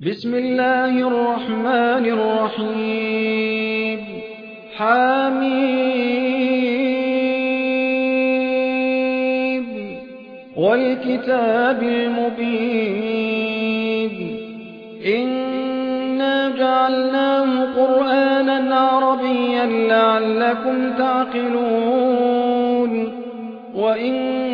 بسم الله الرحمن الرحيم. حميم. والكتاب المبين. إنا جعلناه قرآنا عربيا لعلكم تعقلون. وإنه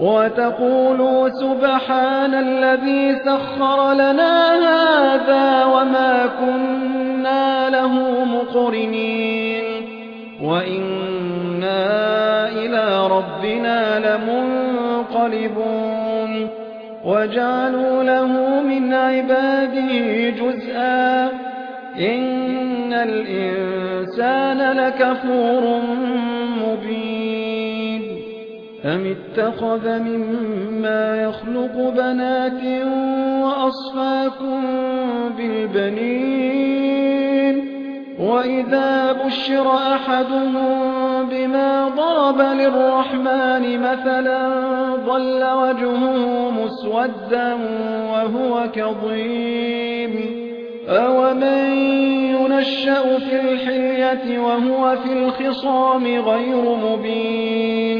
وتقولوا سبحان الذي سخر لنا هذا وما كنا له مقرنين وإنا إلى ربنا لمنقلبون وجعلوا له من عباده جزءا إن الإنسان لكفور مبين أم اتخذ مما يخلق بنات وأصفاكم بالبنين؟ وإذا بشر أحدهم بما ضرب للرحمن مثلا ظل وجهه مسودا وهو كظيم. أومن ينشأ في الحلية وهو في الخصام غير مبين؟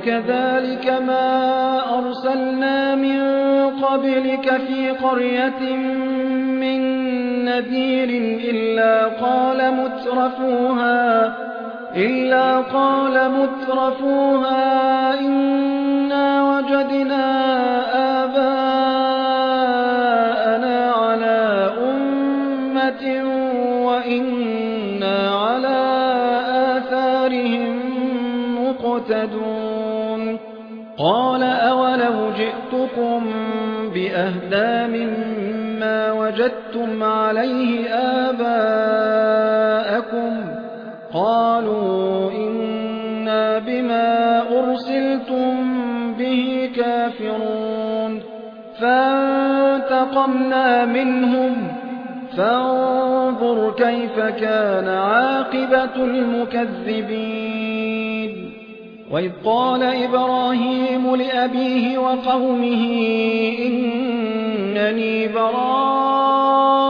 وكذلك ما أرسلنا من قبلك في قرية من نذير إلا قال مترفوها إلا قال مترفوها إنا وجدنا وجدتم عليه آباءكم قالوا إنا بما أرسلتم به كافرون فانتقمنا منهم فانظر كيف كان عاقبة المكذبين وإذ قال إبراهيم لأبيه وقومه إنني براء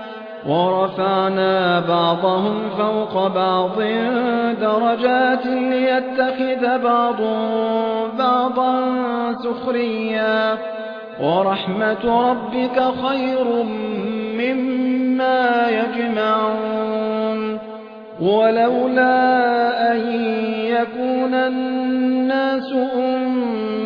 ورفعنا بعضهم فوق بعض درجات ليتخذ بعض بعضا سخريا. ورحمة ربك خير مما يجمعون. ولولا أن يكون الناس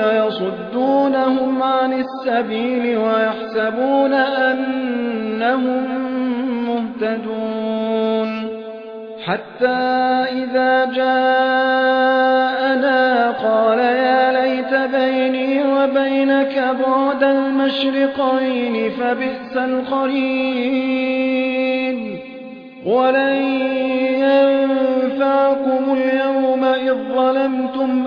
وإنهم ليصدونهم عن السبيل ويحسبون أنهم مهتدون. حتى إذا جاءنا قال يا ليت بيني وبينك بعد المشرقين فبئس القرين ولن ينفعكم اليوم إذ ظلمتم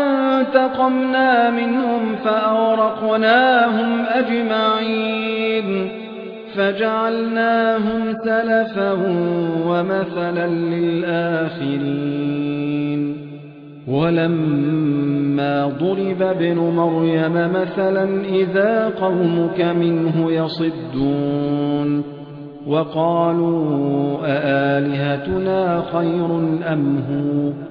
انتقمنا منهم فأورقناهم أجمعين فجعلناهم سلفا ومثلا للآخرين ولما ضرب ابن مريم مثلا إذا قومك منه يصدون وقالوا أآلهتنا خير أم هو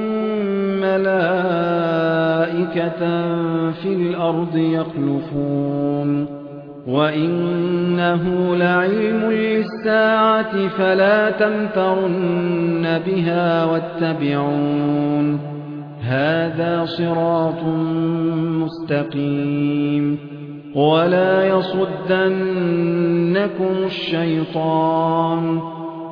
ملائكة في الأرض يخلفون وإنه لعلم للساعة فلا تمترن بها واتبعون هذا صراط مستقيم ولا يصدنكم الشيطان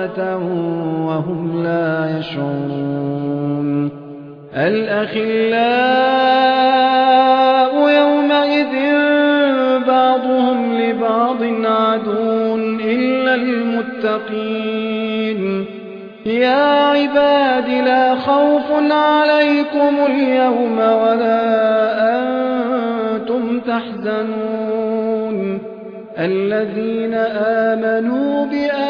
بغتة وهم لا يشعرون. الأخلاء يومئذ بعضهم لبعض عدو إلا المتقين. يا عباد لا خوف عليكم اليوم ولا أنتم تحزنون. الذين آمنوا بآياتنا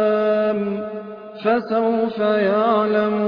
فسوف يعلمون.